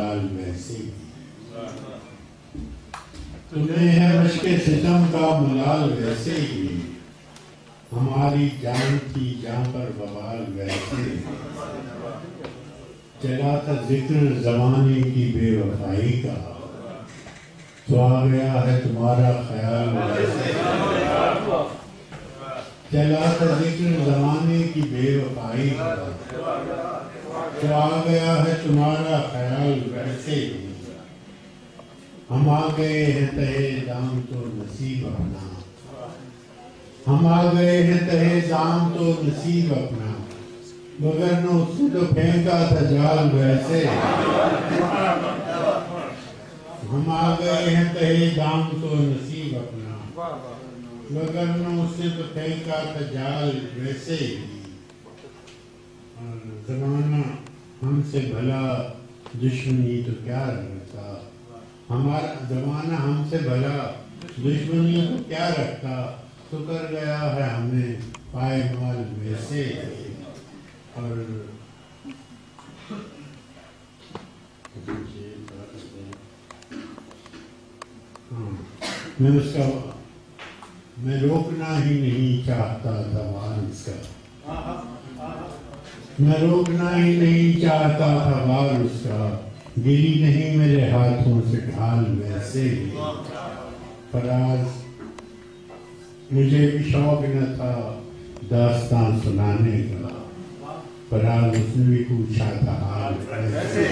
ملال ویسے تمہیں ہے مشق ستم کا ملال ویسے ہی۔ ہماری جان تھی جان پر بوال ویسے۔ چلا تھا ذکر زمانے کی بے وفائی کا۔ تو آ گیا ہے تمہارا خیال۔ ویسے ذکر زمانے کی بے وفائی تو آ گیا ہے تمہارا خیال ویسے ہی۔ ہم آ گئے ہیں تہے دام تو نصیب اپنا۔ ہم آ گئے ہیں تہے دام تو نصیب اپنا۔ مگر نو اس نے تو پھینکا تھا جال ویسے۔ ہم آ گئے ہیں تہے دام تو نصیب اپنا۔ مگر نو اس نے تو پھینکا تھا جال ویسے ہی۔ زمانہ ہم سے بھلا دشمنی تو کیا رکھتا۔ ہمارا زمانہ ہم سے بھلا دشمنی تو کیا رکھتا۔ تو کر گیا ہے ہمیں پائے مال ویسے اور ہاں، میں اس کا میں روکنا ہی نہیں چاہتا تھا وارث کا۔ میں روکنا ہی نہیں چاہتا تھا بال اس کا۔ گری نہیں میرے ہاتھوں سے ڈھال ویسے ہی۔ فراز مجھے بھی شوق نہ تھا داستان سنانے کا۔ فراز اس نے بھی پوچھا تھا حال۔ ویسے